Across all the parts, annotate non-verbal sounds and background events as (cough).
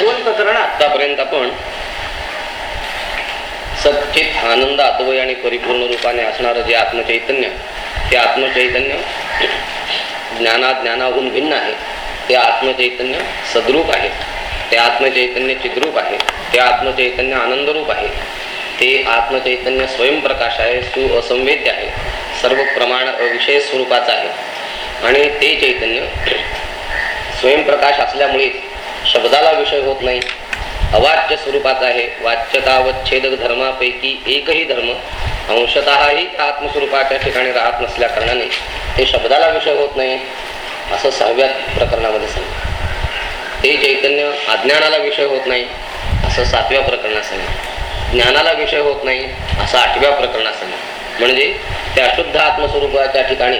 दोन प्रकरण आतापर्यंत आपण सचित आनंद अद्वय आणि परिपूर्ण रूपाने असणारं जे आत्मचैतन्य ते आत्मचैतन्य ज्ञाना ज्ञानाहून भिन्न आहे. ते आत्मचैतन्य सद्रूप आहे. ते आत्मचैतन्य चिद्रूप आहे. ते आत्मचैतन्य आनंदरूप आहे. ते आत्मचैतन्य स्वयंप्रकाश आहे सु असंवेद्य आहे. सर्व प्रमाण विषय स्वरूपाचं आहे. आणि ते चैतन्य स्वयंप्रकाश असल्यामुळे शब्दाला विषय होत नाही. अवाच्य स्वरूपाचा आहे. वाच्यतावच्छेदक धर्मापैकी एकही धर्म अंशतःही आत्मस्वरूपाच्या ठिकाणी राहत नसल्या कारणाने ते शब्दाला विषय होत नाही असं सहाव्या प्रकरणामध्ये सांगितलं. ते चैतन्य अज्ञानाला विषय होत नाही असं सातव्या प्रकरणात सांगितलं. ज्ञानाला विषय होत नाही असं आठव्या प्रकरणात सांगितलं. म्हणजे त्या शुद्ध आत्मस्वरूपाच्या ठिकाणी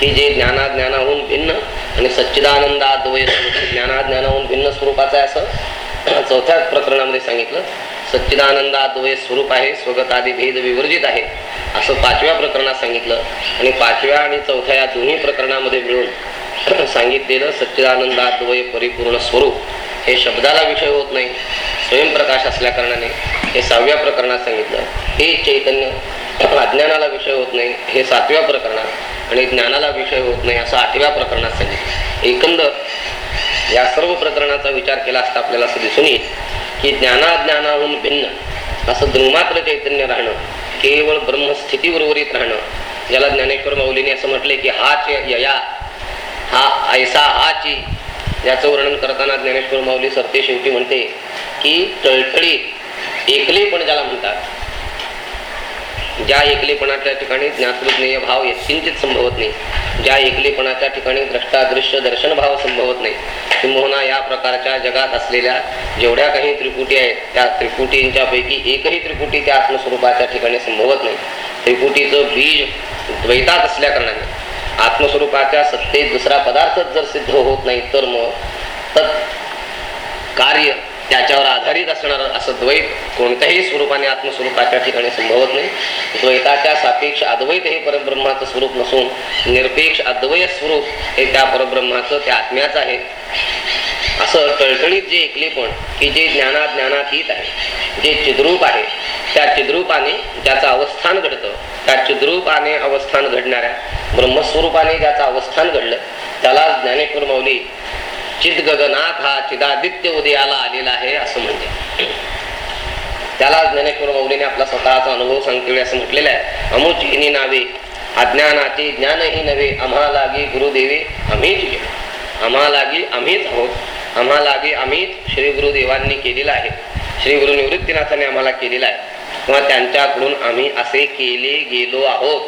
की जे ज्ञाना ज्ञानाहून भिन्न आणि सच्चिदानंदाद्वय ज्ञाना ज्ञानाहून भिन्न स्वरूपाचं आहे असं (clears throat) चौथ्या प्रकरणामध्ये सांगितलं. सच्चिदानंदाद्वय स्वरूप आहे स्वगतादी भेद विवर्जित आहे असं पाचव्या प्रकरणात सांगितलं. आणि पाचव्या आणि चौथ्या या दोन्ही प्रकरणामध्ये मिळून (clears throat) सांगितलेलं सच्चिदानंदाद्वय परिपूर्ण स्वरूप हे शब्दाला विषय होत नाही स्वयंप्रकाश असल्या कारणाने हे सहाव्या प्रकरणात सांगितलं. हे चैतन्य (clears throat) अज्ञानाला विषय होत नाही हे सातव्या प्रकरणात आणि ज्ञानाला विषय होत नाही असं आठव्या प्रकरणात सांगितलं. एकंदर या सर्व प्रकरणाचा विचार केला असता आपल्याला असं दिसून येईल की ज्ञानाज्ञानाहून भिन्न असं द्रुमात्र चैतन्य राहणं केवळ ब्रह्मस्थिती उर्वरित राहणं ज्याला ज्ञानेश्वर माऊलीने असं म्हटले की हाच यया हा ऐसा हाची याचं वर्णन करताना ज्ञानेश्वर माऊली सरते शेवटी म्हणते की तळतळी एकले पण ज्याला म्हणतात ज्या एकलेपणाच्या ठिकाणी ज्ञातृज्ञेय भाव यत्किंचित संभवत नाही. ज्या एकलेपणाच्या ठिकाणी द्रष्टादृश्य दर्शन भाव संभवत नाही. किंबहुना या प्रकारच्या जगात असलेल्या जेवढ्या काही त्रिपुटी आहेत त्या त्रिपुटींच्या पैकी एकही त्रिपुटी त्या आत्मस्वरूपाच्या ठिकाणी संभवत नाही. त्रिपुटीचं बीज द्वैतात असल्या कारणाने आत्मस्वरूपाच्या सत्तेत दुसरा पदार्थच जर सिद्ध होत नाही तर मग तत् कार्य त्याच्यावर आधारित असणार असं द्वैत कोणत्याही स्वरूपाने आत्मस्वरूपाच्या ठिकाणी संभवत नाही. द्वैताच्या सापेक्ष अद्वैत हे परब्रह्माचं स्वरूप नसून निरपेक्ष अद्वैत स्वरूप हे त्या परब्रह्माचं त्या आत्म्याचं आहे. असं टळटळीत जे एकलेपण की जे ज्ञाना ज्ञानातीत आहे जे चिद्रूप आहे त्या चिद्रूपाने ज्याचं अवस्थान घडतं त्या चिद्रूपाने अवस्थान घडणाऱ्या ब्रह्मस्वरूपाने ज्याचं अवस्थान घडलं त्याला ज्ञानेश्वर माऊली चिद गगनाथ हा चिदादित्य उदयाला आलेला आहे असं म्हणते त्याला ज्ञानेश्वर मौलीने आपला स्वतःचा अनुभव सांगते असं म्हटलेलं आहे. अमुचिनी नावे अज्ञानाचे ज्ञानही नव्हे आम्हा लागी गुरुदेवे आम्हीच गेलो. आम्हा लागी आम्हीच आहोत. आम्हा लागी आम्हीच श्री गुरुदेवांनी केलेला आहे. श्री गुरु निवृत्तीनाथाने आम्हाला केलेला आहे. किंवा त्यांच्याकडून आम्ही असे केले गेलो आहोत.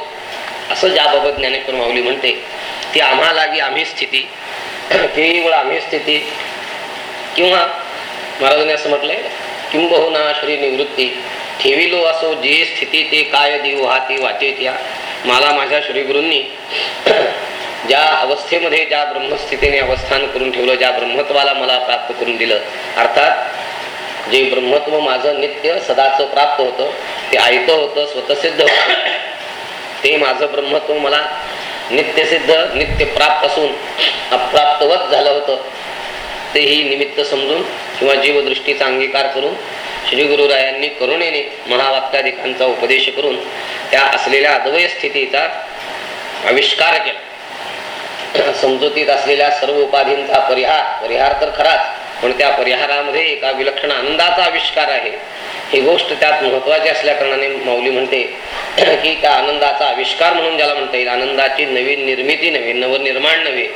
असं ज्याबाबत ज्ञानेश्वर माऊली म्हणते ती आम्हा लागी आम्ही स्थिती. केवळ आम्ही स्थिती किंवा महाराजांनी असं म्हटलंय किंबहुना श्री निवृत्ती ठेविलो असो जे स्थिती ते काय देऊ हाती वाचे त्या. मला माझ्या श्रीगुरूंनी (clears throat) ज्या अवस्थेमध्ये ज्या ब्रह्मस्थितीने अवस्थान करून ठेवलं ज्या ब्रह्मत्वाला मला प्राप्त करून दिलं. अर्थात जे ब्रह्मत्व माझं नित्य सदाच प्राप्त होतं ते आयतं होतं स्वतसिद्ध होतं ते माझं ब्रह्मत्व मला नित्यसिद्ध नित्य प्राप्त असून अप्राप्तवत झालं होतं. तेही निमित्त समजून किंवा जीवदृष्टीचा अंगीकार करून श्री गुरुरायांनी करुणेने महावाक्याधिकांचा उपदेश करून त्या असलेल्या अद्वय स्थितीचा आविष्कार केला. (clears throat) समजुतीत असलेल्या सर्व उपाधींचा परिहार परिहार तर खराच. पण त्या परिहारामध्ये एका विलक्षण आनंदाचा आविष्कार आहे. ही गोष्ट त्यात महत्वाची असल्या कारणाने माऊली म्हणते (clears throat) की त्या आनंदाचा आविष्कार म्हणून ज्याला म्हणता येईल आनंदाची नवीन निर्मिती नव्हे नवनिर्माण नव्हे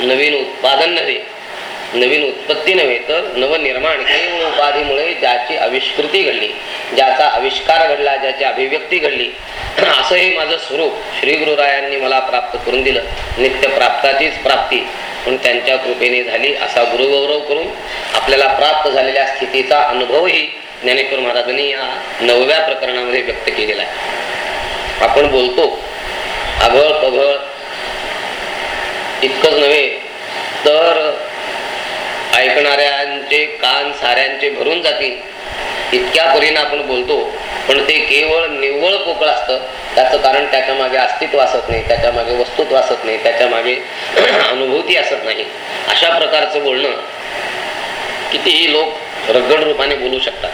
नवीन उत्पादन नव्हे नवीन उत्पत्ती नव्हे तर नवनिर्माण केवळ उपाधीमुळे ज्याची आविष्कृती घडली ज्याचा आविष्कार घडला ज्याची अभिव्यक्ती घडली (clears throat) असं हे माझं स्वरूप श्री गुरुरायांनी मला प्राप्त करून दिलं. नित्य प्राप्ताचीच प्राप्ती. पण त्यांच्या कृपेने झाली असा गुरुगौरव करून आपल्याला प्राप्त झालेल्या स्थितीचा अनुभवही ज्ञानेश्वर महाराजांनी या नवव्या प्रकरणामध्ये व्यक्त केलेला आहे. आपण बोलतो आघळ पघळ इतकंच नव्हे तर ऐकणाऱ्यांचे कान साऱ्यांचे भरून जातील. इतक्या परीने आपण बोलतो पण ते केवळ निव्वळ पोकळ असतं. त्याचं कारण त्याच्यामागे अस्तित्व असत नाही त्याच्यामागे वस्तुत्व असत नाही त्याच्यामागे (clears throat) अनुभूती असत नाही. अशा प्रकारचं बोलणं कितीही लोक रगड रूपाने बोलू शकतात.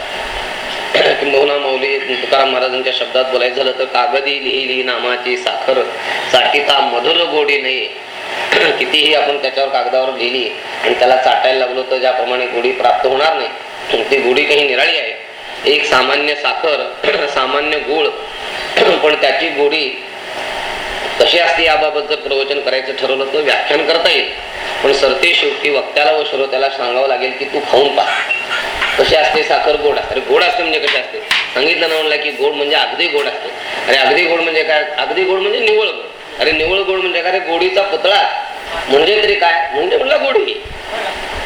(clears throat) किंबहुना मौली तुकाराम महाराजांच्या शब्दात बोलायचं झालं तर कागदी लिहिली नामाची साखर साठीता मधुर गोडी नाही (clears throat) कितीही आपण त्याच्यावर कागदावर लिहिली आणि त्याला चाटायला लागलो तर ज्याप्रमाणे गोडी प्राप्त होणार नाही (clears throat) ती गोडी काही निराळी आहे. एक सामान्य साखर (clears throat) सामान्य गुळ पण त्याची गोडी कशी असते याबाबत जर प्रवचन करायचं ठरवलं तर व्याख्यान करता येईल. पण सरते शेवटी वक्त्याला व श्रोत्याला सांगावं लागेल की तू खाऊन पा. कशी असते साखर गोड? असते गोड असते म्हणजे कशी असते? सांगितलं ना म्हणलं की गोड म्हणजे अगदी गोड असते. अरे अगदी गोड म्हणजे काय? अगदी गोड म्हणजे निवळ गोड. अरे निवळ गोड म्हणजे का रे? गोडीचा पुतळा. म्हणजे तरी काय? म्हणजे म्हणला गोडी.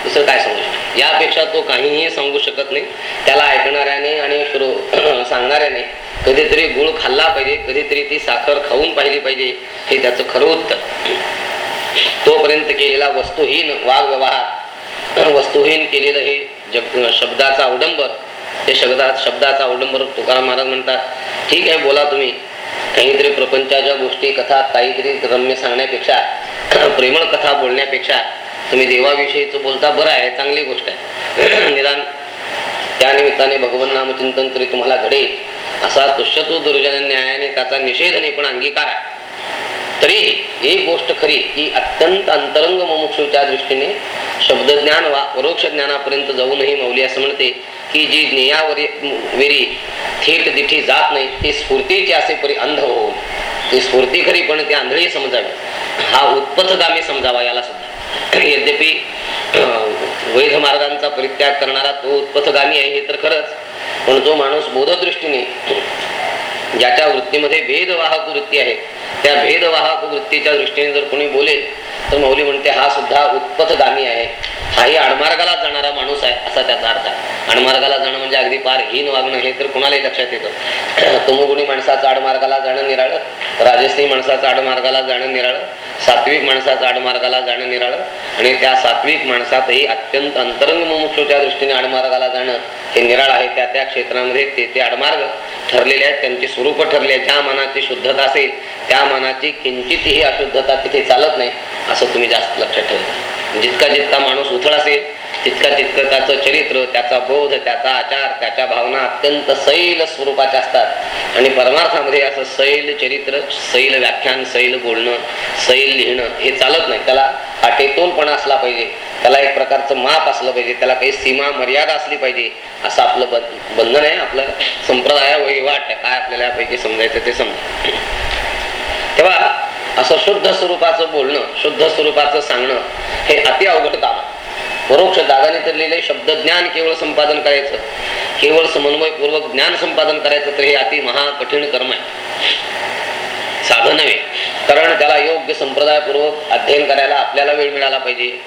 दुसरं काय सांगू शकतो? यापेक्षा तो काहीही सांगू शकत नाही. त्याला ऐकणाऱ्याने आणि (clears throat) सांगणाऱ्याने कधीतरी गुळ खाल्ला पाहिजे कधीतरी ती साखर खाऊन पाहिली पाहिजे हे त्याचं खरं उत्तर. तोपर्यंत केलेला वस्तुहीन वाघ व्यवहार (clears throat) वस्तुहीन केलेलं हे जग शब्दाचा अवडंबर ते शब्दा शब्दाचा अवडंबर तुकाराम महाराज म्हणतात. ठीक आहे बोला तुम्ही. काहीतरी प्रपंचाच्या गोष्टी कथा काहीतरी रम्य सांगण्यापेक्षा (clears throat) प्रेमळ कथा बोलण्यापेक्षा तुम्ही देवाविषयीच बोलता बरं आहे चांगली गोष्ट आहे. (clears throat) निदान त्या निमित्ताने भगवन नामचिंतन तरी तुम्हाला घडेल. असा तुष्यतू दुर्जन न्यायाने त्याचा निषेध नाही पण अंगीकार आहे. तरी एक गोष्ट खरी की अत्यंत अंतरंग मुमुक्षूच्या दृष्टीने शब्दज्ञान वा परोक्ष ज्ञानापर्यंत जाऊनही मौली असं म्हणते की जी नियावरी वेरी थेट दिठी जात नाही ती स्फूर्तीची असे परी अंध होऊन ती स्फूर्ती खरी पण ती आंधळी समजावी. हा उत्पथगामी समजावा याला सुद्धा. यद्यपि वैध मार्गांचा परित्याग करणारा तो उत्पथगामी आहे हे तर खरंच. पण जो माणूस बोधदृष्टीने ज्याच्या वृत्तीमध्ये भेदवाहक वृत्ती आहे त्या भेदवाहक वृत्तीच्या दृष्टीने जर कोणी बोलेल तर मौली म्हणते हा सुद्धा उत्पथगामी आहे. हाही आडमार्गाला जाणारा माणूस आहे असा त्याचा अर्थ आहे. आडमार्गाला जाणं म्हणजे अगदी पार हीन वागणं हे तर कुणालाही लक्षात येतं. (clears throat) तमोगुणी माणसाचं आडमार्गाला जाणं निराळं राजस्थी माणसाचं आडमार्गाला जाणं निराळं सात्विक माणसाचं आडमार्गाला जाणं निराळं आणि त्या सात्विक माणसातही अत्यंत अंतरंग मुमुक्षूच्या दृष्टीने आडमार्गाला जाणं हे निराळ आहे. त्या त्या क्षेत्रामध्ये ते ते आडमार्ग ठरलेले आहेत त्यांची स्वरूप ठरले ज्या मनाची शुद्धता असेल त्या मनाची किंचितही अशुद्धता तिथे चालत नाही असं तुम्ही जास्त लक्षात ठेवा. जितका जितका माणूस उथळ असेल तितका तितकं त्याचं चरित्र त्याचा बोध त्याचा आचार त्याच्या भावना अत्यंत सैल स्वरूपाच्या असतात. आणि परमार्थामध्ये असं सैल चरित्र सैल व्याख्यान सैल बोलणं सैल लिहिणं हे चालत नाही. त्याला आटेतोलपणा असला पाहिजे त्याला एक प्रकारचं माप असलं पाहिजे त्याला काही सीमा मर्यादा असली पाहिजे असं आपलं बंधन आहे आपलं संप्रदाय वैवाट काय आपल्याला पाहिजे समजायचं ते समजा असं शुद्ध स्वरूपाचं बोलणं शुद्ध स्वरूपाचं सांगणं हे अति अवघड काम आहे. परोक्ष दादाने तर लिहिले शब्द ज्ञान केवळ संपादन करायचं. केवळ समन्वयपूर्वक ज्ञान संपादन करायचं तर हे अति महाकठीण कर्म आहे. साधन नव्हे कारण त्याला योग्य संप्रदायपूर्वक अध्ययन करायला आपल्याला वेळ मिळाला पाहिजे.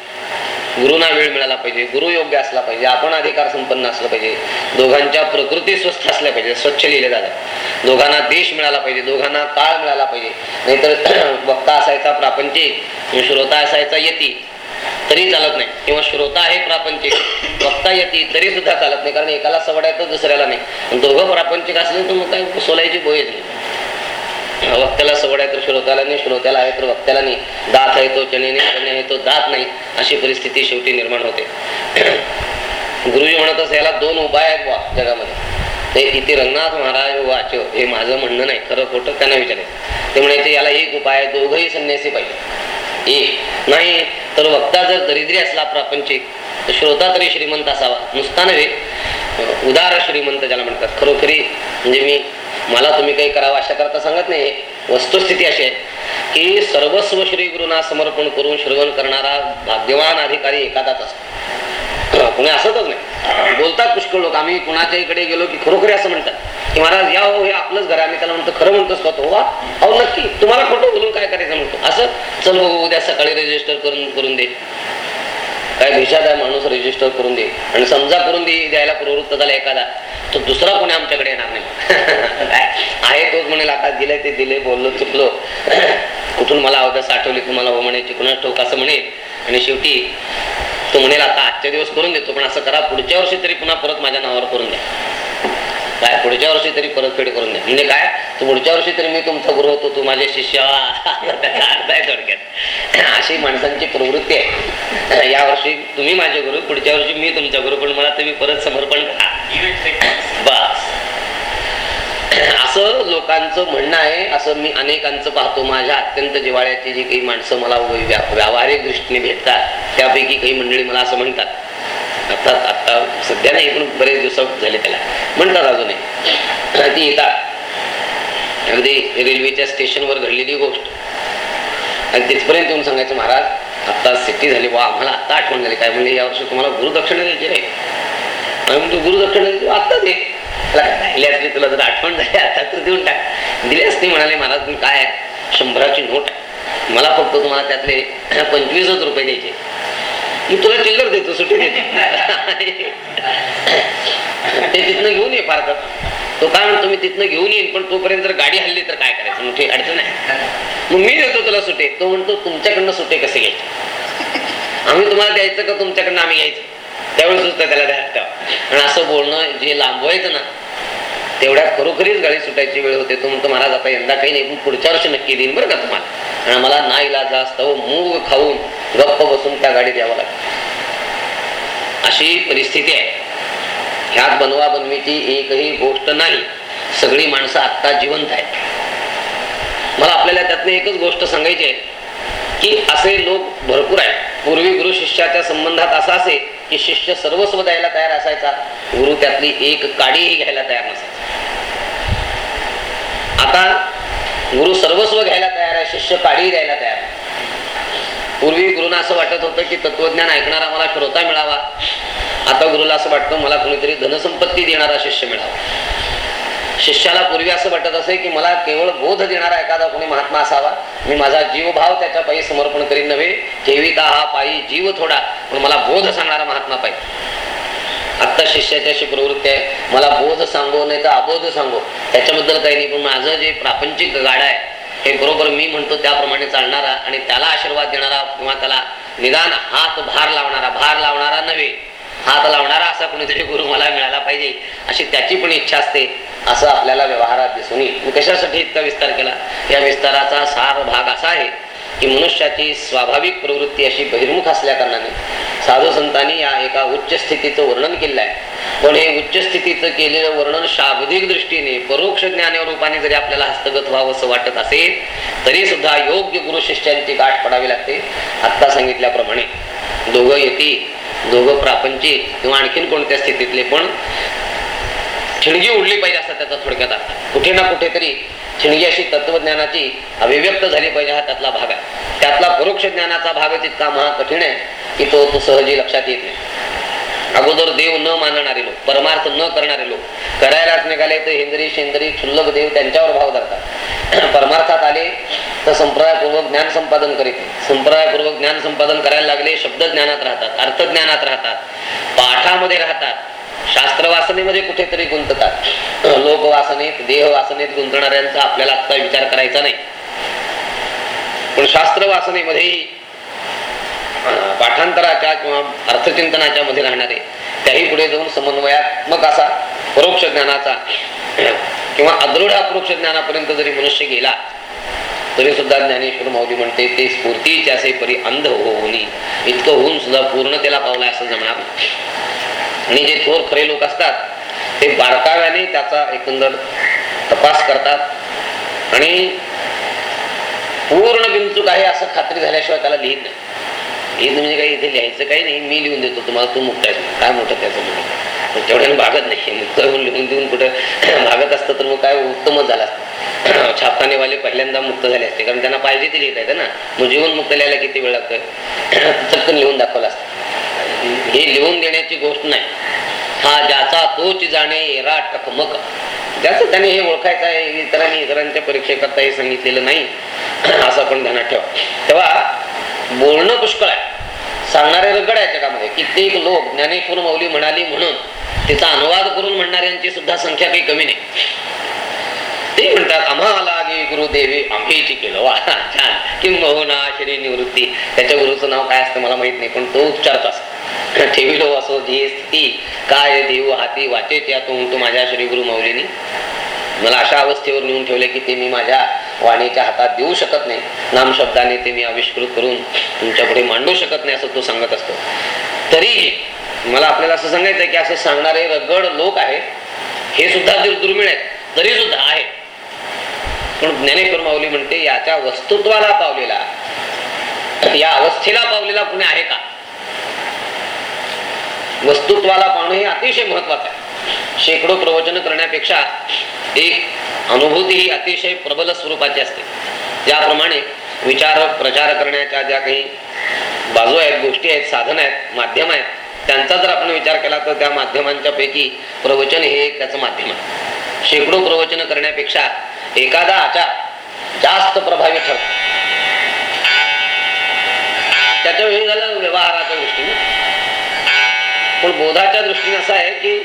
गुरुना वेळ मिळाला पाहिजे गुरु योग्य असला पाहिजे आपण अधिकार संपन्न असलं पाहिजे दोघांच्या प्रकृती स्वस्थ असल्या पाहिजे स्वच्छ लिहिले जातात दोघांना देश मिळाला पाहिजे दोघांना काळ मिळाला पाहिजे. नाहीतर (clears throat) वक्ता असायचा प्रापंचिक श्रोता असायचा यती तरी चालत नाही. किंवा श्रोता आहे प्रापंचिक वक्ता येते तरी सुद्धा चालत नाही कारण एकाला सवडायचं दुसऱ्याला नाही. दोघं प्रापंचिक असले तर मग काय सोलायची बोयच नाही. वक्त्याला सवड आहे तर श्रोत्याला नाही श्रोत्याला आहे तर वक्त्याला नाही. दात आहे तो चणे नाही चणे आहे तो दात नाही अशी परिस्थिती शेवटी निर्माण होते. गुरुजी म्हणत असे याला दोन उपाय आहेत वा जगामध्ये. ते इथे रंगनाथ महाराज वाच हे माझं म्हणणं नाही खरं खोटं त्यांना विचारायचं ते म्हणायचे याला एक उपाय दोघही संन्यासी पाहिजे. एक नाही तर वक्ता जर दरिद्री असला प्रापंचिक तर श्रोता तरी श्रीमंत असावा. नुसता नव्हे उदार श्रीमंत ज्याला म्हणतात. खरोखरी म्हणजे मी मला तुम्ही काही करावं अशा करता सांगत नाही. वस्तुस्थिती अशी आहे की सर्वस्व श्री गुरुना समर्पण करून श्रवण करणारा भाग्यवान अधिकारी एखादाच असतो. कुणी असतच नाही. बोलतात पुष्कळ लोक आम्ही कुणाच्या इकडे गेलो की खरोखरी असं म्हणतात. की महाराज या हो हे आपलंच घर आम्ही त्याला म्हणतो खरं म्हणतोस का तो? वा अहो नक्की. तुम्हाला खोटं बोलून काय करायचं म्हणतो? असं चल हो, हो, उद्या सकाळी रजिस्टर करून करून दे. काय देशात आहे माणूस रजिस्टर करून दे. आणि समजा करून दे द्यायला प्रवृत्त झाला एखादा तो दुसरा कोणी आमच्याकडे येणार नाही. (laughs) आहे तोच म्हणेल आता दिले ते दिले बोललो चुकलो. (coughs) कुठून मला अवघ्या साठवली तुम्हाला हो म्हणायची ठोक असं म्हणेल आणि शेवटी तो म्हणेल आता आजच्या दिवस करून देतो पण असं करा पुढच्या वर्षी तरी पुन्हा परत माझ्या नावावर करून द्या. काय पुढच्या वर्षी तरी परतफेड करून द्या. म्हणजे काय तू पुढच्या वर्षी तरी मी तुमचा गुरु होतो तू माझे शिष्य (laughs) थोडक्यात. (laughs) अशी माणसांची प्रवृत्ती आहे. यावर्षी तुम्ही माझे गुरु पुढच्या वर्षी मी तुमच्या गुरु पण मला तुम्ही परत समर्पण करा. बस. (clears throat) असं लोकांचं म्हणणं आहे असं मी अनेकांचं पाहतो. माझ्या अत्यंत जिवाळ्याची जी काही माणसं मला व्या- व्यावहारिक दृष्टीने भेटतात त्यापैकी काही मंडळी मला असं म्हणतात. आता आता सध्या नाही पण बरेच दिवस झाले त्याला. म्हणतात अजूनही. (clears throat) ती येतात. अगदी रेल्वेच्या स्टेशनवर घडलेली गोष्ट. आणि तिथपर्यंत येऊन सांगायचं महाराज आता सिटी झाली. वा आम्हाला आता आठवण झाली. काय म्हणजे यावर्षी तुम्हाला गुरुदक्षिणा द्यायची रे आणि म्हणतो गुरुदक्षिणा द्यायची आता दे. त्याला राहिली असली तुला जर आठवण झाली आता तर देऊन टाक. दिली असते म्हणाले महाराज तुम्ही काय शंभराची नोट. मला फक्त तुम्हाला त्यातले पंचवीसच रुपये द्यायचे मी तुला चिल्लर देतो सुट्टी देतो. (laughs) ते तिथनं घेऊन ये फार तर तो काय म्हणतो मी तिथनं घेऊन येईन पण तोपर्यंत जर गाडी हल्ली तर काय करायचं? मोठी अडचण आहे. मग मी देतो तुला सुटे. तो म्हणतो तुमच्याकडनं सुटे कसे घ्यायचे? (laughs) आम्ही तुम्हाला द्यायचं का? तुमच्याकडनं आम्ही घ्यायचं. त्यावेळेस सुद्धा त्याला द्या ठेवा आणि असं बोलणं जे लांबवायचं ना तेवढ्यात खरोखरीच गाडी सुटायची वेळ होते. तो म्हणतो महाराज आता यंदा काही नाही पुढच्या वर्षी नक्की देईन बरं का तुम्हाला. आणि मला ना इलाज असतं मूग खाऊन गप्प बसून त्या गाडीत यावं लागतं. अशी परिस्थिती आहे. ह्यात बनवा बनवीची एकही गोष्ट नाही. सगळी माणसं आत्ता जिवंत आहेत. मला आपल्याला त्यातनं एकच गोष्ट सांगायची आहे की असे लोक भरपूर आहेत. पूर्वी गुरु शिष्याच्या संबंधात असा असे की शिष्य सर्वस्व द्यायला तयार असायचा गुरु त्यातली एक काडीही घ्यायला तयार नसायचा. आता गुरु सर्वस्व घ्यायला तयार आहे शिष्य काडीही द्यायला तयार पूर्वी गुरुना असं वाटत होतं की तत्वज्ञान ऐकणारा मला श्रोता मिळावा. आता गुरुला असं वाटतं मला कोणीतरी धनसंपत्ती देणारा शिष्य मिळावा. शिष्याला पूर्वी असं वाटत असे की मला केवळ बोध देणारा एखादा कोणी महात्मा असावा. मी माझा जीवभाव त्याच्या पायी समर्पण करीन नव्हे. ठेविता हा पायी जीव थोडा पण मला बोध सांगणारा महात्मा पाहिजे. आत्ता शिष्याची अशी प्रवृत्ती आहे. मला बोध सांगो नाही तर अबोध सांगो. त्याच्याबद्दल काही नाही पण माझं जे प्रापंचिक गाडा आहे हे बरोबर मी म्हणतो त्याप्रमाणे चालणारा आणि त्याला आशीर्वाद देणारा किंवा त्याला निदान हात भार लावणारा भार लावणारा नव्हे. हात लावणारा असा कोणीतरी गुरु मला मिळाला पाहिजे अशी त्याची पण इच्छा असते असं आपल्याला व्यवहारात दिसून येईल. मी कशासाठी इतका विस्तार केला? या विस्ताराचा सार भाग असा आहे की मनुष्याची स्वाभाविक प्रवृत्ती अशी बहिर्मुख असल्या कारणाने साधू संतांनी या एका उच्च स्थितीचं वर्णन केलं आहे. पण हे उच्च स्थितीचं केलेलं वर्णन शाब्दिक दृष्टीने परोक्ष ज्ञान रूपाने जरी आपल्याला हस्तगत व्हावं असं वाटत असेल तरी सुद्धा योग्य गुरु शिष्यांची गाठ पडावी लागते. आत्ता सांगितल्याप्रमाणे दोघं येती दोघं प्रापंचिक किंवा आणखीन कोणत्या स्थितीतले पण ठिणगी उडली पाहिजे असा त्याचा थोडक्यात अर्थ. कुठे ना कुठेतरी ठिणगी अशी तत्वज्ञानाची अभिव्यक्त झाली पाहिजे हा त्यातला भाग आहे. त्यातला परोक्ष ज्ञानाचा भाग तितका महा कठीण आहे की तो तो सहजी लक्षात येत नाही. अगोदर देव न मानणारे लोक परमार्थ न करणारे लोक करायलाच निघाले तर हिंद्री शेंद्री क्षुल्लक देव त्यांच्यावर भाव धरतात. परमार्थात आले तर संप्रदायपूर्वक ज्ञान संपादन करीत. संप्रदायपूर्वक ज्ञान संपादन करायला लागले शब्द ज्ञानात राहतात अर्थ ज्ञानात राहतात पाठामध्ये राहतात शास्त्र वासनेमध्ये कुठेतरी गुंततात. लोकवासनेत देह वासनेत गुंतणाऱ्यांचा आपल्याला आता विचार करायचा नाही. पण शास्त्र वासनेमध्येही पाठांतराच्या किंवा अर्थचिंतनाच्या मध्ये राहणारे त्याही पुढे जाऊन समन्वयात्मक असा परोक्ष ज्ञानाचा किंवा अदृढ अपरोक्ष ज्ञानापर्यंत जरी मनुष्य गेला तरी सुद्धा ज्ञानेश्वर माऊली म्हणते ते स्फूर्तीचे असे परी अंध होऊन इतकं होऊन सुद्धा पूर्ण त्याला पावलाय असं जमणार आणि जे थोर खरे लोक असतात ते बारकाव्याने त्याचा एकंदर तपास करतात. आणि पूर्ण बिनचूक आहे असं खात्री झाल्याशिवाय त्याला लिहित नाही. लिहित म्हणजे काही इथे लिहायचं काही नाही. मी लिहून देतो. तुम्हाला तू मुक्त आहे काय मोठं त्याचं म्हणजे तेवढ्याने भागत नाही. मुक्त होऊन लिहून देऊन कुठं (clears throat) भागत असतं तर मग काय उत्तमच झालं असतं. (clears throat) छापखानेवाले पहिल्यांदा मुक्त झाले असते. कारण त्यांना पाहिजे ते लिहित आहे ना. मग जीवन मुक्त लिहायला किती वेळ लागतोय? (clears throat) चटकन लिहून दाखवलं असतं. हे लिहून देण्याची गोष्ट नाही. हा ज्याचा तोच जाणे एरा टकमक. ज्याचं त्याने हे ओळखायचं आहे इतरांनी इतरांच्या परीक्षेकरता हे सांगितलेलं नाही. असं आपण ध्यानात ठेवा. तेव्हा बोलणं पुष्कळ आहे. सांगणारे रगड आहे कित्येक लोक ज्ञानेश्वर मौली म्हणाली म्हणून तिचा अनुवाद करून म्हणणाऱ्यांची सुद्धा संख्या काही कमी नाही. ते म्हणतात आम्हाला गे गुरुदेवी आम्हीची केलं. वा छान. किंबहुना श्री निवृत्ती. त्याच्या गुरुचं नाव काय असतं मला माहीत नाही पण तो उच्चारत असतो ठेविलो असो जी स्थिती काय देव हाती वाचे त्या तो तू माझ्या श्री गुरु मौलीनी. मला अशा अवस्थेवर नेऊन ठेवले की ते मी माझ्या वाणीच्या हातात देऊ शकत नाही. नाम शब्दाने ते मी आविष्कृत करून तुमच्यापुढे मांडू शकत नाही असं तो सांगत असतो. तरी मला आपल्याला असं सांगायचं की असं सांगणारे रगड लोक आहेत हे सुद्धा दुर्मिळ आहेत तरी सुद्धा आहे पण ज्ञानेश्वर माऊली म्हणते याच्या वस्तुत्वाला पावलेला या अवस्थेला पावलेला कुणी आहे का? वस्तुत्वाला पाहणं हे अतिशय महत्वाचं आहे. शेकडो प्रवचन करण्यापेक्षा एक अनुभूती ही अतिशय प्रबल स्वरूपाची असते. ज्याप्रमाणे विचार प्रचार करण्याच्या ज्या काही बाजू आहेत गोष्टी आहेत साधन आहेत माध्यम आहेत त्यांचा जर आपण विचार केला तर त्या माध्यमांच्या पैकी प्रवचन हे एक त्याचं माध्यम आहे. शेकडो प्रवचन करण्यापेक्षा एखादा आचार जास्त प्रभावी ठरतो. त्याच्या वेळी झालं व्यवहाराच्या दृष्टीने. पण बोधाच्या दृष्टीने असं आहे की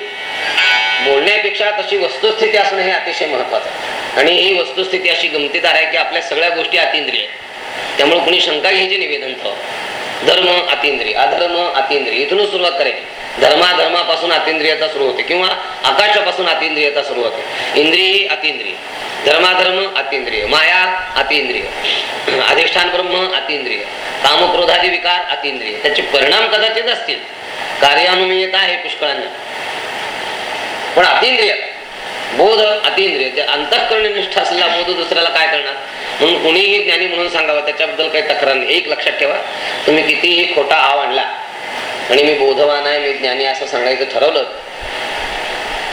बोलण्यापेक्षा तशी वस्तुस्थिती असणं हे अतिशय महत्वाचं आहे. आणि ही वस्तुस्थिती अशी गमतीदार आहे की आपल्या सगळ्या गोष्टी अतिंद्रिय त्यामुळे कोणी शंका घ्यायची निवेदन धर्म अतिंद्रिय. अधर्म अतिंद्रिय. इथूनच सुरुवात करायची धर्माधर्मापासून अतिंद्रियता सुरू होते किंवा आकाशापासून अतिंद्रियता सुरू होते. इंद्रिय अतिंद्रिय. धर्माधर्म अतिंद्रिय. माया अतिंद्रिय. अधिष्ठान ब्रह्म अतिंद्रिय. कामक्रोधादी विकार अतिंद्रिय. त्याचे परिणाम कदाचित असतील. कार्यानुमीयता आहे पुष्कळांना. पण अतिंद्रिय बोध अतिंद्रिय अंतःकरण निष्ठ असलेला बोध दुसऱ्याला काय करणार? म्हणून कुणीही ज्ञानी म्हणून सांगावं त्याच्याबद्दल काही तक्रार नाही. एक लक्षात ठेवा तुम्ही कितीही खोटा आव आणला आणि मी बोधवान आहे मी ज्ञानी असं सांगायचं ठरवलं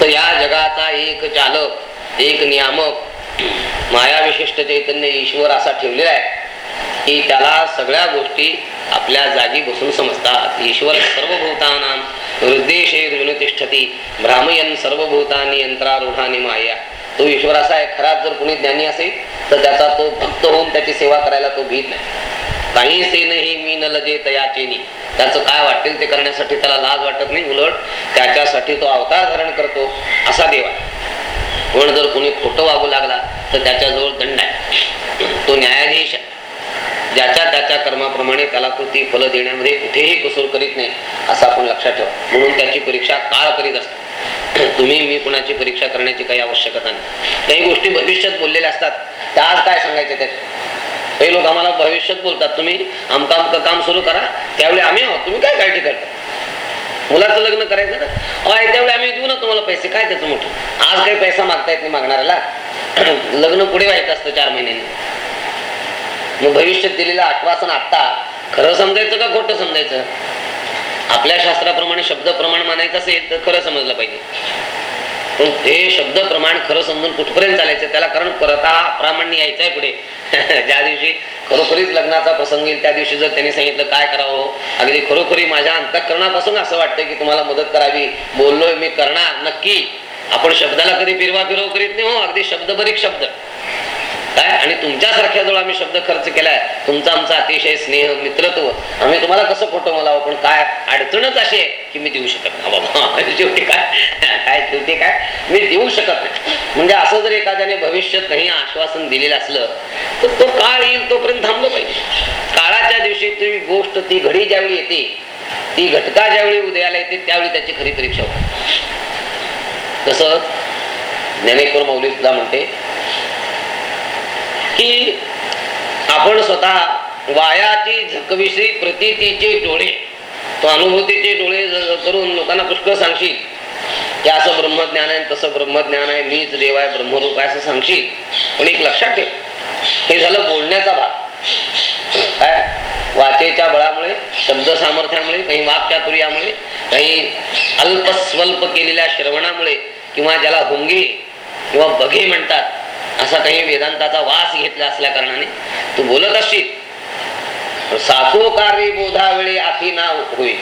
तर या जगाचा एक चालक एक नियामक माया विशिष्ट चैतन्य ईश्वर असा ठेवलेला आहे की त्याला सगळ्या गोष्टी आपल्या जागी बसून समजतात. ईश्वर सर्वभूतानाम हृदय तिष्ठती भ्रामयन सर्वभूतानी यंत्रारूढानी माया। तो ईश्वर असा आहे खराच जर कुणी ज्ञानी असेल तर त्याचा तो भक्त होऊन त्याची सेवा करायला तो भीत नाही. काही सेनही मी न लजे तयाचेनी. त्याचं काय वाटेल ते करण्यासाठी त्याला लाज वाटत नाही उलट त्याच्यासाठी तो अवतार धारण करतो असा देव आहे. पण जर कोणी खोटं वागू लागला तर त्याच्याजवळ दंड आहे. तो न्यायाधीश आहे. ज्याच्या त्याच्या कर्माप्रमाणे त्याला कृती फल फलं देण्यामध्ये कुठेही कसूर करीत नाही असं आपण लक्षात ठेवा. म्हणून त्याची परीक्षा काळ करीत असतो. (clears throat) तुम्ही मी कुणाची परीक्षा करण्याची काही आवश्यकता नाही. काही गोष्टी भविष्यात बोललेल्या असतात. त्या आज काय सांगायचे त्याचे? काही लोक आम्हाला भविष्यात बोलतात तुम्ही आमका आमकं काम सुरू करा. त्यावेळी आम्ही आहोत. तुम्ही काय काळजी करता? मुलाचं लग्न करायचं ना? त्यावेळी आम्ही देऊ ना तुम्हाला पैसे. काय त्याचं मोठं? आज काही पैसा मागता येत नाही मागणाऱ्याला. (clears throat) लग्न पुढे व्हायचं असतं चार महिन्यांनी. भविष्यात दिलेलं आश्वासन आता खरं समजायचं का खोटं समजायचं? आपल्या शास्त्राप्रमाणे शब्द प्रमाण मानायचं असेल तर खरं समजलं पाहिजे. पण ते शब्द प्रमाण खरं समजून कुठपर्यंत चालायचं? त्याला कारण परता प्रामाण्य यायचंय पुढे. (laughs) ज्या दिवशी खरोखरीच लग्नाचा प्रसंग येईल त्या दिवशी जर त्यांनी सांगितलं काय करावं? अगदी खरोखरी माझ्या अंतकरणापासून असं वाटतं की तुम्हाला मदत करावी. बोललोय मी करणार नक्की. आपण शब्दाला कधी फिरवा फिरव करीत नाही हो अगदी शब्द बरीक शब्द. काय? आणि तुमच्यासारख्या जवळ आम्ही शब्द खर्च केलाय. तुमचा आमचा अतिशय स्नेह मित्रत्व. आम्ही तुम्हाला कसं फोटो मला पण काय? अडचणच अशी आहे की मी देऊ शकत नाही. बाबा शेवटी काय? काय शेवटी काय? मी देऊ शकत नाही. म्हणजे असं जर एखाद्याने भविष्यात काही आश्वासन दिलेलं असलं तर तो काळ येईल तोपर्यंत थांबलं पाहिजे. काळाच्या दिवशी ती गोष्ट ती घडी ज्यावेळी येते ती घटका ज्यावेळी उदयाला येते त्यावेळी त्याची खरी परीक्षा होते. तसं ज्ञानेश्वर मौली सुद्धा म्हणते की आपण स्वतः वायाची झकविषयी प्रतितीचे डोळे तो अनुभूतीचे डोळे करून लोकांना पुष्कळ सांगशील. की असं ब्रह्मज्ञान आहे तसं ब्रह्मज्ञान आहे मीच देव आहे ब्रह्मरूप आहे असं सांगशील. पण एक लक्षात ठेव हे झालं बोलण्याचा भाग. काय? वाचेच्या बळामुळे शब्द सामर्थ्यामुळे काही वाक्चातुर्यामुळे काही अल्प स्वल्प केलेल्या श्रवणामुळे किंवा ज्याला हुंगे किंवा बघे म्हणतात असा काही वेदांताचा वास घेतला असल्या कारणाने तू बोलत असशील. साखो कार्य बोधावेळी आधी ना होईल.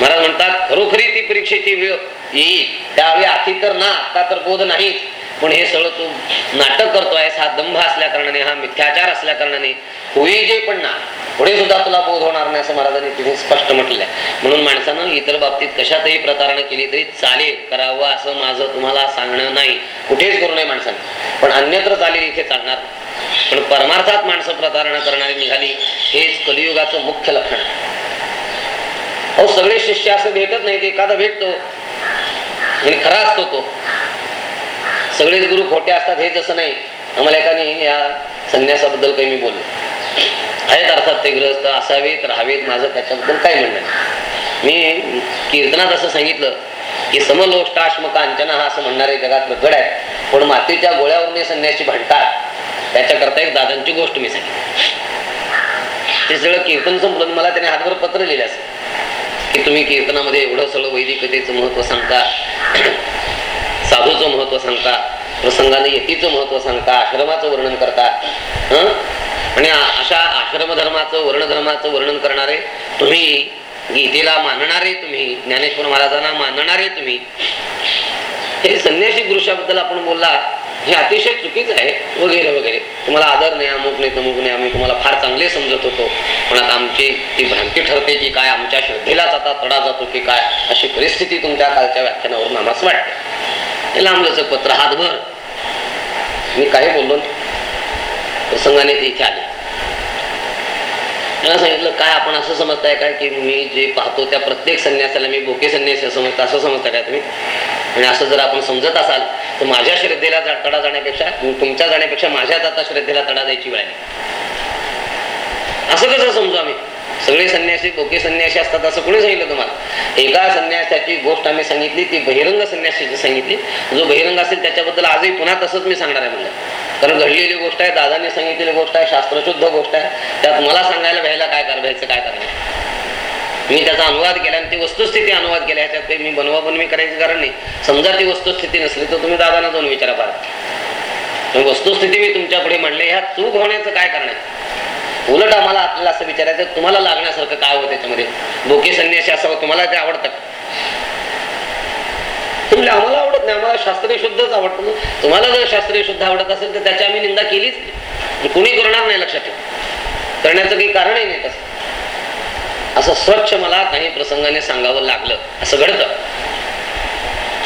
महाराज म्हणतात खरोखरी ती परीक्षेची वेळ येईल. त्यावेळी आधी तर ना आता तर बोध नाहीच. पण हे सगळं तू नाटक करतोय हा दंभ असल्या कारणाने हा मिथ्याचार असल्या कारणाने होई जे पण ना पुढे सुद्धा तुला बोध होणार नाही असं महाराजांनी तिथे स्पष्ट म्हटलंय. म्हणून माणसानं इतर बाबतीत कशातही प्रतारणा केली तरी चालेल करावं असं माझं तुम्हाला सांगणं नाही. कुठेच करू नये माणसानं. पण अन्यत्र चालेल इथे चालणार पण परमार्थात माणसं प्रतारणा करणारी निघाली हेच कलियुगाचं मुख्य लक्षण अहो सगळे शिष्य असं भेटत नाही एखादा भेटतो. आणि खरा असतो तो. सगळेच गुरु खोटे असतात हे जसं नाही. आम्हाला एकाने या संन्यासाबद्दल काही मी बोललो. आहेत अर्थात ते ग्रहस्थ असावेत राहावेत माझं त्याच्याबद्दल काय म्हणणं नाही. मी कीर्तनात असं सांगितलं की समलोष्टाश्म कांचना हा असं म्हणणारे जगात प्रगड आहे. पण मातीच्या गोळ्यावरून संन्याशी भांडतात. त्याच्याकरता एक दादांची गोष्ट मी सांगितली. ते सगळं कीर्तन संपलं मला त्याने हातभर पत्र लिहिलं असं. की तुम्ही कीर्तनामध्ये एवढं सगळं वैदिकतेचं महत्त्व सांगता. साधूचं महत्त्व सांगता प्रसंगाने यतीचं महत्त्व सांगता आश्रमाचं वर्णन करता आणि अशा आश्रम धर्माचं वर्ण वर्णन करणारे तुम्ही गीतेला मानणारे तुम्ही ज्ञानेश्वर महाराजांना मानणारे तुम्ही हे संन्यासी पुरुषाबद्दल आपण बोलला हे अतिशय चुकीचं आहे वगैरे वगैरे. तुम्हाला आदर नाही अमुक नाही तमुक नाही आम्ही तुम्हाला फार चांगले समजत होतो. पण आता आमची ती भ्रांती ठरते की काय आमच्या श्रद्धेलाच आता तडा जातो की काय अशी परिस्थिती तुमच्या कालच्या व्याख्यानावरून आम्हाला वाटते. लांबलंच पत्र हातभर मी काही बोललो प्रसंगाने ते इथे आले. त्यांना सांगितलं काय आपण असं समजताय काय की मी जे पाहतो त्या प्रत्येक संन्यासाला मी बोके संन्यासी समजतो असं समजता काय तुम्ही? आणि असं जर आपण समजत असाल तर माझ्या श्रद्धेला जा- तडा जाण्यापेक्षा तुमच्या जाण्यापेक्षा माझ्या आता श्रद्धेला तडा द्यायची वेळ आहे. असं कसं समजू आम्ही? सगळे संन्यासी बोके संन्यासी असतात असं कोणी सांगितलं तुम्हाला? एका संन्यासाची गोष्ट आम्ही सांगितली ती बहिरंग संन्यासीची सांगितली जो बहिरंग असेल त्याच्याबद्दल आजही पुन्हा तसंच मी सांगणार आहे म्हणलं कारण घडलेली गोष्ट आहे दादांनी सांगितलेली गोष्ट आहे शास्त्रशुद्ध गोष्ट आहे त्यात मला सांगायला भ्यायला काय कर भ्यायचं काय करणार मी त्याचा अनुवाद केला आणि ती वस्तुस्थिती अनुवाद केला ह्याच्यात काही मी बनवा बनवी करायचं कारण नाही. समजा ती वस्तुस्थिती नसली तर तुम्ही दादांना जाऊन विचारा फार वस्तुस्थिती मी तुमच्यापुढे म्हणले ह्या चूक होण्याचं काय कारण आहे? उलट आम्हाला आपल्याला असं विचारायचं तुम्हाला लागण्यासारखं काय होतं त्याच्यामध्ये? बोके संन्यासी असावं तुम्हाला ते आवडतं तुम्ही आम्हाला आवडत नाही आम्हाला शास्त्रीय शुद्धच आवडतं. तुम्हाला जर शास्त्रीय शुद्ध आवडत असेल तर त्याची आम्ही निंदा केलीच नाही. कुणी करणार नाही लक्षात ठेव. करण्याचं काही कारणही नाही तसं. असं स्वच्छ मला काही प्रसंगाने सांगावं लागलं असं घडतं.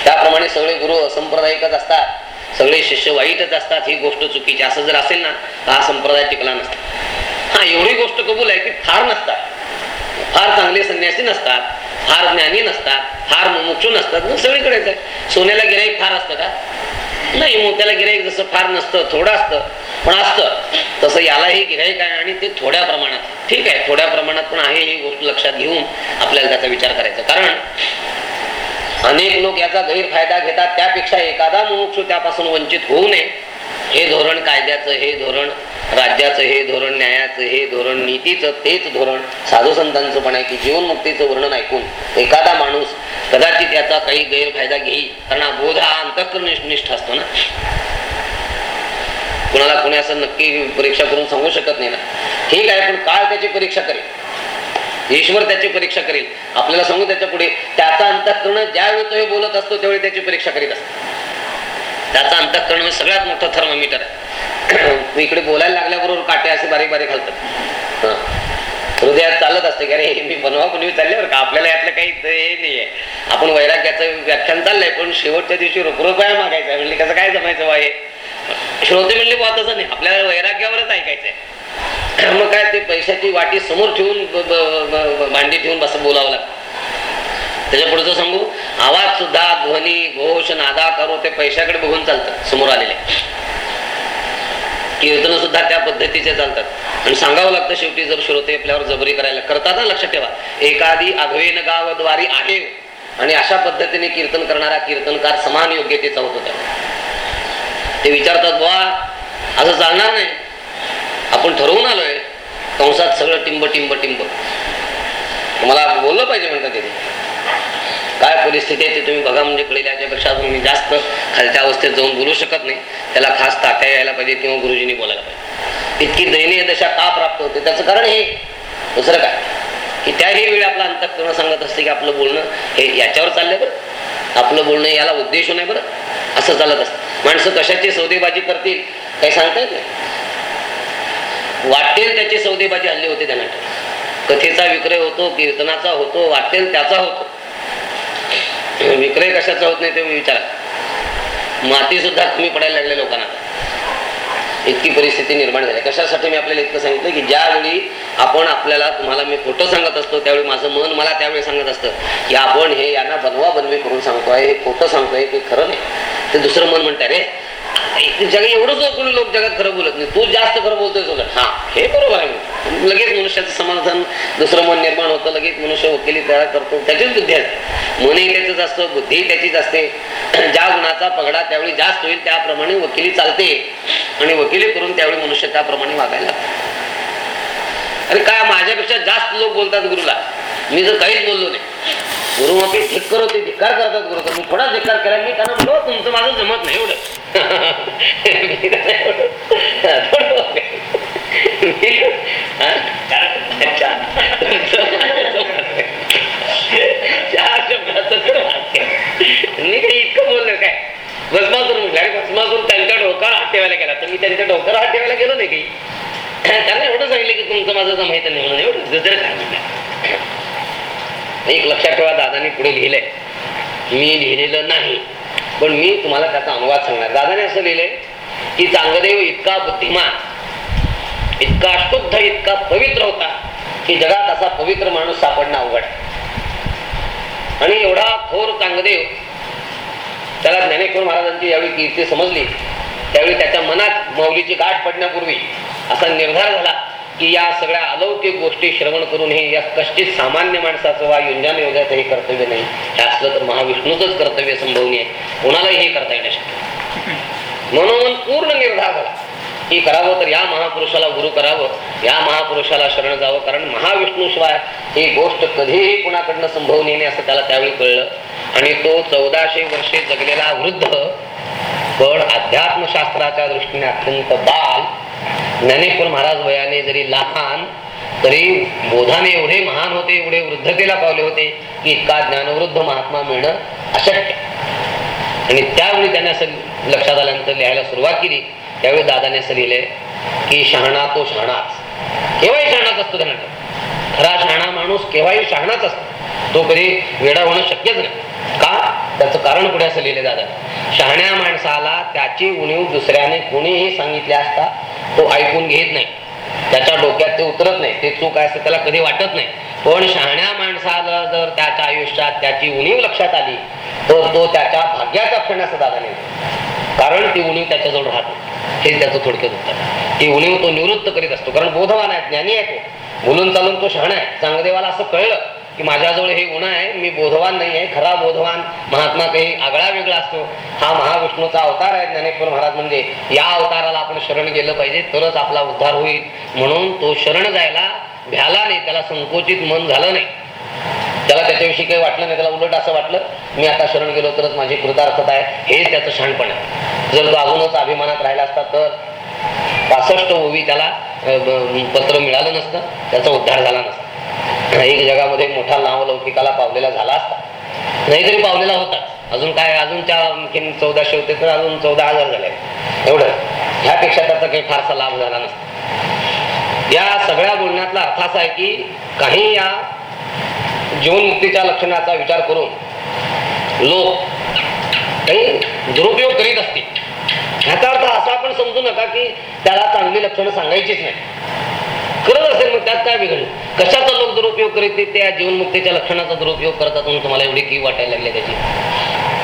त्याप्रमाणे सगळे गुरु असंप्रदायिकच असतात. सगळे शिष्य वाईटच असतात ही गोष्ट चुकीची. असं जर असेल ना तर हा संप्रदाय टिकला नसता. हा एवढी गोष्ट कबूल आहे की फार नसतात. फार चांगले संन्यासी नसतात फार ज्ञानी नसतात फार मुमुक्षू नसतात. मग सगळीकडेच आहे. सोन्याला गिराईक फार असतं का? नाही मोत्याला गिराईक जसं फार नसतं थोडं असतं पण असतं. तसं यालाही गिराईक आहे आणि ते थोड्या प्रमाणात. ठीक आहे थोड्या प्रमाणात पण आहे ही गोष्ट लक्षात घेऊन आपल्याला त्याचा विचार करायचा. कारण अनेक लोक याचा गैरफायदा घेतात. त्यापेक्षा एखादा मुमुक्षू त्यापासून वंचित होऊ नये. हे धोरण कायद्याचं हे धोरण राज्याचं हे धोरण न्यायाचं हे धोरण नीतीचं तेच धोरण साधू संतांचं पण आहे की जीवनमुक्तीचं वर्णन ऐकून एखादा माणूस कदाचित याचा काही गैरफायदा घेईल. कारण हा बोध हा अंतःकरणनिष्ठ असतो ना. कुणाला कुणी असं नक्की परीक्षा करून सांगू शकत नाही ना. ठीक आहे पण काळ त्याची परीक्षा करेल. ईश्वर त्याची परीक्षा करेल. आपल्याला सांगू त्याच्या पुढे त्याचा अंतःकरण ज्यावेळी तो हे बोलत असतो त्यावेळी त्याची परीक्षा करीत असतो. त्याचा अंतःकरण म्हणजे सगळ्यात मोठं थर्मोमीटर. आहे (clears throat) इकडे बोलायला लागल्याबरोबर काटे असे बारीक बारीक घालतात हृदयात चालत असते की अरे मी बनवा बनवी चालल्यावर का? आपल्याला यातलं काही हे नाहीये. आपण वैराग्याचं व्याख्यान चाललंय पण शेवटच्या दिवशी रुपया मागायचा म्हणजे कसं काय जमायचं वा हे? श्रोते म्हणले बा तसं नाही. आपल्याला वैराग्यावरच ऐकायचंय. (clears throat) मग काय ते पैशाची वाटी समोर ठेवून भांडी ठेवून बस बोलावं लागतं. त्याच्या पुढचं सांगू? आवाज सुद्धा ध्वनी घोष नादा करो ते पैशाकडे बघून चालतात समोर आलेले. कीर्तन सुद्धा त्या पद्धतीचे चालतात. आणि सांगावं लागतं शेवटी जर श्रोते आपल्यावर जबरी करायला करतात ना लक्षात ठेवा. एखादी आघवेन गावद्वारी आहे. आणि अशा पद्धतीने कीर्तन करणारा कीर्तनकार समान योग्यतेचा होतो. त्या ते विचारतात बुवा असं चालणार नाही. आपण ठरवून आलोय कंसात सगळं टिंब टिंब टिंब. तुम्हाला बोललं पाहिजे म्हणतात तिथे काय परिस्थिती आहे ते तुम्ही बघा म्हणजे कळेल याच्यापेक्षा अजून मी जास्त खालच्या अवस्थेत जाऊन बोलू शकत नाही. त्याला खास तात्या यायला पाहिजे किंवा गुरुजींनी बोलायला पाहिजे. इतकी दयनीय दशा का प्राप्त होते? त्याचं कारण हे. दुसरं काय? की त्याही वेळी आपलं अंतकरण सांगत असते की आपलं बोलणं हे याच्यावर चाललंय बरं. आपलं बोलणं याला उद्देश नाही बरं. असं चालत असतं. माणसं कशाची सौदेबाजी करतील? काही सांगता येत नाही. वाटेल त्याची सौदेबाजी हल्ली होते त्यांना कथेचा विक्रय होतो कीर्तनाचा होतो वाटेल त्याचा होतो. विक्रय कशाचा होत नाही ते विचारा. माती सुद्धा कमी पडायला लागले लोकांना. इतकी परिस्थिती निर्माण झाली. कशासाठी मी आपल्याला इतकं सांगितलं की ज्यावेळी आपण आपल्याला तुम्हाला मी खोटं सांगत असतो त्यावेळी माझं मन मला त्यावेळी सांगत असतं की आपण हे यांना बनवा बनवी करून सांगतोय हे खोटं सांगतोय ते खरं नाही. ते दुसरं मन म्हणतंय रे जग एवढंच कोणी लोक जगात खरं बोलत नाही. तू जास्त खरं बोलतोय उलट हा हे बरोबर आहे लगेच मनुष्याचं समाधान दुसरं मन निर्माण होतं लगेच मनुष्य वकिली तयार करतो. त्याचीच बुद्धी असते मनही त्याचंच असतं बुद्धी त्याचीच असते. (clears throat) ज्या गुणाचा पगडा त्यावेळी जास्त होईल त्याप्रमाणे वकिली चालते. आणि वकिली करून त्यावेळी मनुष्य त्याप्रमाणे वागायला अरे काय माझ्यापेक्षा जास्त लोक बोलतात गुरुला? मी जर काहीच बोललो नाही. गुरु मग धिक्कर होते धिक्कार करतात गुरु तर मी थोडा धिक्कार केला मी त्यांना म्हणलो तुमचं माझं जमत नाही एवढं. (laughs) (laughs) चार शब्दाचं मी काही इतकं बोललो काय भस्मासूर म्हटलं अरे करून त्यांच्या डोक्यावर हात ठेवायला गेला तर मी त्यांच्या डोक्यावर हात ठेवायला गेलो नाही काही त्यांना एवढं सांगितलं की तुमचं माझं माहीत नाही म्हणून एवढं जर सांगितलं एक लक्षात ठेवा दादाने पुढे लिहिलंय. मी लिहिलेलं नाही पण मी तुम्हाला त्याचा अनुवाद सांगणार. दादाने असं लिहिलंय की चांगदेव इतका बुद्धिमान इतका शुद्ध इतका पवित्र होता की जगात असा पवित्र माणूस सापडणं अवघड आणि एवढा थोर चांगदेव त्याला ज्ञानेश्वर महाराजांची यावेळी कीर्ती समजली त्यावेळी त्याच्या मनात माऊलीची गाठ पडण्यापूर्वी असा निर्धार झाला की या सगळ्या अलौकिक गोष्टी श्रवण करून हे या कष्टीत सामान्य माणसाचं वा युंजान योगाचं हे कर्तव्य नाही. हे असलं तर महाविष्णूचंच कर्तव्य संभवनीय आहे. कोणालाही हे करता येणं शक्य म्हणून पूर्ण निर्धार झाला. की करावं तर या महापुरुषाला गुरु करावं या महापुरुषाला शरण जावं. कारण महाविष्णू शिवाय ही गोष्ट कधीही कुणाकडनं संभव नाही असं त्याला त्यावेळी कळलं. आणि तो चौदाशे वर्षे जगलेला वृद्ध पण अध्यात्मशास्त्राच्या दृष्टीने अत्यंत बाल ज्ञानेश्वर महाराज वयाने जरी लहान तरी बोधाने एवढे महान होते एवढे वृद्धतेला पावले होते की इतका ज्ञानवृद्ध महात्मा मिळणं अशक्य. आणि त्यावेळी त्यांनी असं लक्षात आल्यानंतर लिहायला सुरुवात केली. त्यावेळी दादाने असं लिहिले की शहाणा तो शहाणाच. केव्हाही शहाणाच असतो त्यांना खरा शहाणा माणूस केव्हाही शहाणाच असतो. तो कधी वेडा होणं शक्यच नाही. का? त्याचं कारण पुढे असं लिहिले दादा शहाण्या माणसाला त्याची उणीव दुसऱ्याने कोणीही सांगितले असता तो ऐकून घेत नाही. त्याच्या डोक्यात ते उतरत नाही. ते चूक आहे त्याला कधी वाटत नाही. पण शहाण्या माणसाला जर त्याच्या आयुष्यात त्याची उणीव लक्षात आली तर तो त्याच्या भाग्याचा क्षण असं दादा नाही कारण ती उणीव त्याच्याजवळ राहते. हे त्याचं थोडक्यात उत्तर ती उणीव तो निवृत्त करीत असतो. कारण बोधवान आहे ज्ञानी आहे तो. बोलून चालून तो शहाणा आहे. चांगदेवाला असं कळलं की माझ्याजवळ हे गुण आहे मी बोधवान नाही आहे खरा बोधवान महात्मा काही आगळा वेगळा असतो. हा महाविष्णूचा अवतार आहे ज्ञानेश्वर महाराज म्हणजे या अवताराला आपण शरण गेलं पाहिजे तरच आपला उद्धार होईल. म्हणून तो शरण जायला भ्याला नाही त्याला संकोचित मन झालं नाही. त्याला त्याच्याविषयी काही वाटलं नाही त्याला उलट असं वाटलं मी आता शरण गेलो तरच माझी कृतार्थता आहे. हे त्याचं शहाणपण आहे. जर तो अजूनच अभिमानात राहिला असता तर पासष्ट ओवी त्याला पत्र मिळालं नसतं त्याचा उद्धार झाला नसता. एक जगामध्ये मोठा नावलौकिकाला पावलेला झाला असता. नाहीतरी पावलेला होता. अजून काय अजून त्या आणखीन चौदाशे होते तर अजून चौदा हजार झाले. एवढं. ह्यापेक्षा त्याचा काही फारसा लाभ झाला नसता. या सगळ्या बोलण्यातला अर्थ असा आहे की काही या जीवनमुक्तीच्या लक्षणाचा विचार करून लोक दुरुपयोग करीत असतील. ह्याचा अर्थ असा आपण समजू नका की त्याला चांगली लक्षणं सांगायचीच नाही. करत असेल मग त्यात काय बिघडलं? कशाचा लोक दुरुपयोग करीत ते त्या जीवनमुक्तीच्या लक्षणाचा दुरुपयोग करतात म्हणून तुम्हाला एवढी की वाटायला लागली त्याची.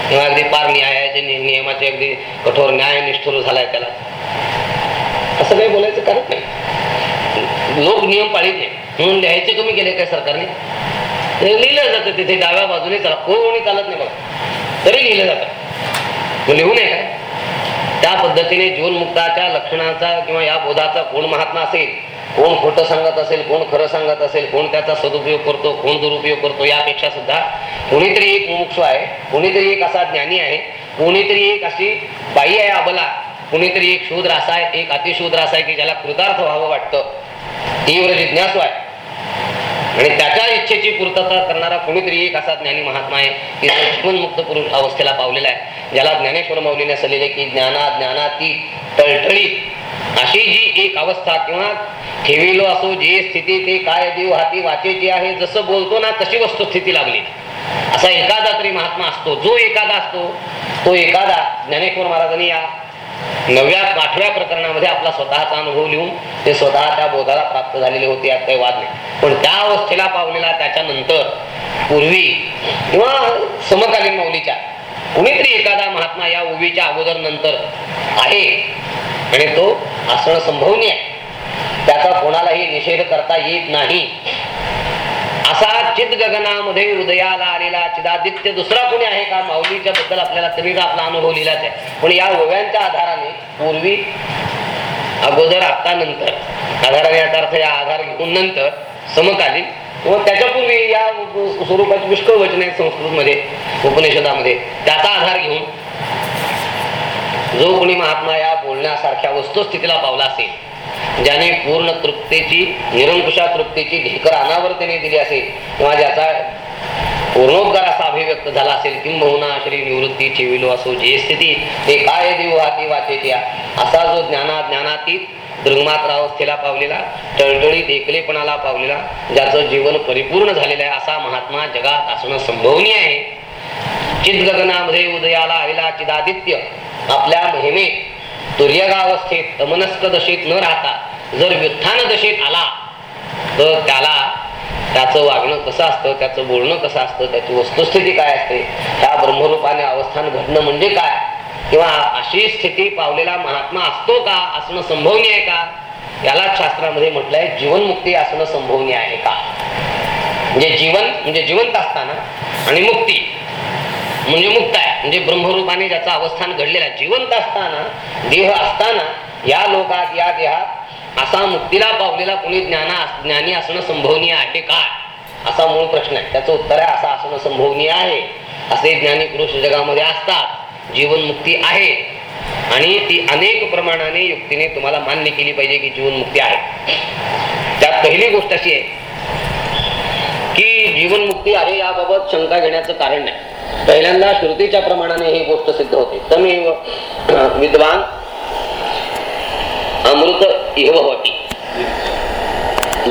किंवा अगदी पार न्यायाचे नियमाचे अगदी कठोर न्याय निष्ठुर झालाय त्याला. असं काही बोलायचं कारण नाही. लोक नियम पाळीत नाही म्हणून लिहायचे कमी केले काय सरकारने? लिहिलं जातं तिथे डाव्या बाजूने. चला हो, हो, कोणी चालत नाही बघा तरी लिहिलं जातं. लिहू नये काय? त्या पद्धतीने जीवनमुक्ताच्या लक्षणाचा किंवा या बोधाचा कोण महात्मा असेल कोण खोटं सांगत असेल कोण खरं सांगत असेल कोण त्याचा सदुपयोग करतो कोण दुरुपयोग करतो यापेक्षा सुद्धा कोणीतरी एक मुमुक्षु आहे कोणीतरी एक असा ज्ञानी आहे कोणीतरी एक अशी बाई आहे अबला कोणीतरी एक शूद्र असा आहे एक अतिशूद्र असा आहे की ज्याला कृतार्थ व्हावं वाटतं. तीव्र जिज्ञासू आहे. आणि त्याच्या इच्छेची पूर्तता करणारा कोणीतरी एक असा ज्ञानी महात्मा आहे की जीवन मुक्त पुरुष अवस्थेला पावलेला आहे. ज्याला ज्ञानेश्वर माऊलीने असं लिहिले की ज्ञाना ज्ञानाती टळटळीत अशी जी एक अवस्था किंवा ठेविलो असो जे स्थिती ते काय देव हाती वाचेची आहे जसं बोलतो ना तशी वस्तुस्थिती लागली. असा एखादा तरी महात्मा असतो. जो एखादा असतो तो एखादा ज्ञानेश्वर महाराजांनी या नवव्या आठव्या प्रकरणामध्ये आपला स्वतःचा अनुभव लिहून ते स्वतः त्या बोधाला प्राप्त झालेले होते यात काही वाद नाही. पण त्या अवस्थेला पावलेला त्याच्यानंतर पूर्वी किंवा समकालीन मौलीच्या कुणीतरी एखादा महात्मा या उभीच्या अगोदर नंतर आहे आणि तो असणं संभवनीय आहे. त्याचा कोणालाही निषेध करता येत नाही. असा चित गगनामध्ये हृदयाला आलेला चिदादित्य दुसरा कोणी आहे का? माऊलीच्या बद्दल आपल्याला तरी आपला अनुभव लिहिलाच आहे. पण या ओव्यांच्या आधाराने पूर्वी अगोदर आता नंतर आधाराने याचा अर्थ या आधार घेऊन नंतर समकालीन व त्याच्यापूर्वी या स्वरूपाची पुष्कळ वचन आहेत संस्कृतमध्ये उपनिषदामध्ये त्याचा आधार घेऊन जो कोणी महात्मा या बोलण्यासारख्या वस्तुस्थितीला पावला असेल ज्याने पूर्ण तृप्तीची निरंकुशा तृप्तीची ढेकर अनावर्तने दिली असेल किंवा ज्याचा पूर्णोद्गार असा अभिव्यक्त झाला असेल किंबहुना श्री निवृत्ती चिविलो असो जे स्थिती ते काय देव हाती वाचेत या असा जो ज्ञाना ज्ञानातीत दृंगमात्र अवस्थेला पावलेला टळटळीत एकलेपणाला पावलेला ज्याचं जीवन परिपूर्ण झालेलं आहे असा महात्मा जगात असणं संभवनीय आहे. चित गगनामध्ये उदयाला आलेला चिदादित्य आपल्या महिमेत तुर्यगावस्थेत अमनस्क दशेत न राहता जर व्युत्थान दशेत आला तर त्याला त्याचं वागणं कसं असतं त्याचं बोलणं कसं असतं त्याची वस्तुस्थिती काय असते त्या ब्रह्मरूपाने अवस्थान घडणं म्हणजे काय? किंवा अशी स्थिती पावलेला महात्मा असतो का? असणं संभवनीय आहे का? यालाच शास्त्रामध्ये म्हटलंय जीवनमुक्ती असणं संभवनीय आहे का? म्हणजे जीवन म्हणजे जिवंत असताना आणि मुक्ती. म्हणजे मुक्त आहे. म्हणजे ब्रह्मरूपाने ज्याचं अवस्थान घडलेलं आहे. जिवंत असताना देह असताना या लोकात या देहात असा मुक्तीला पावलेला कोणी ज्ञाना ज्ञानी असणं संभवनीय आहे का? असा मूळ प्रश्न आहे. त्याचं उत्तर आहे असं असणं संभवनीय आहे. असे ज्ञानी पुरुष जगामध्ये असतात. जीवन मुक्ती आहे. आणि ती अनेक प्रमाणाने युक्तीने तुम्हाला मान्य केली पाहिजे की जीवन मुक्ती आहे. त्यात पहिली गोष्ट अशी आहे की जीवन मुक्ती आहे याबाबत शंका घेण्याचं कारण नाही. पहिल्यांदा श्रुतीच्या प्रमाणाने ही गोष्ट सिद्ध होते. तमेव विद्वान अमृत इह